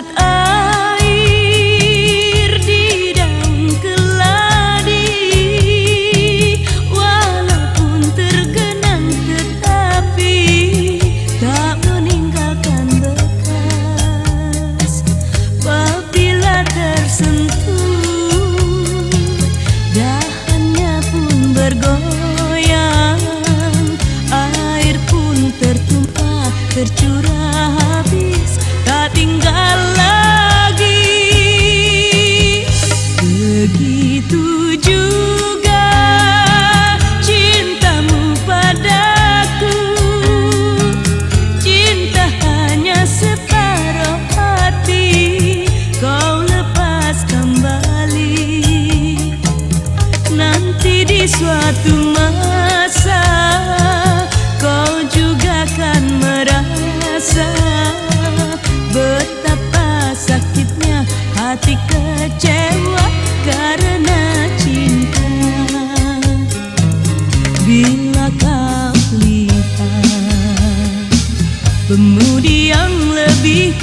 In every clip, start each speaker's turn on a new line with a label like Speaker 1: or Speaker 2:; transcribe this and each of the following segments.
Speaker 1: Saat air di daun keladi Walaupun tergenang tetapi Tak meninggalkan bekas. Apabila tersentuh Dahannya pun bergoyang suatu masa Kau juga akan merasa Betapa sakitnya hati kecewa karena cinta. Bila kau lihat Pemudi yang lebih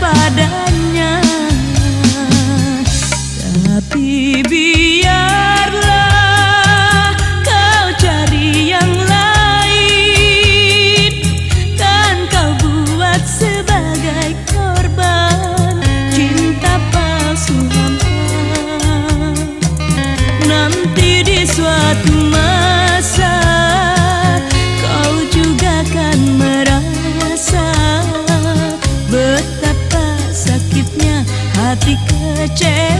Speaker 1: Kepadanya Tapi biarlah sakitnya hati kecewa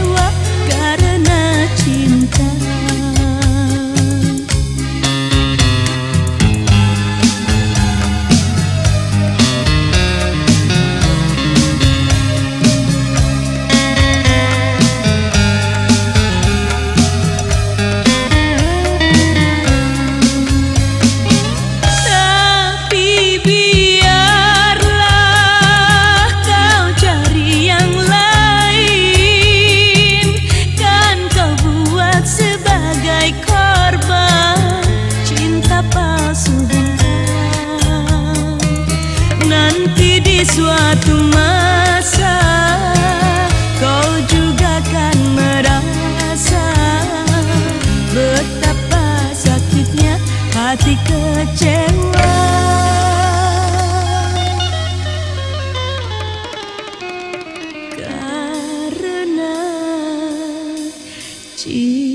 Speaker 1: karena cinta suatu masa kau juga kan merasa betapa sakitnya hati kecewa. Karena cinta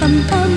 Speaker 1: bum bum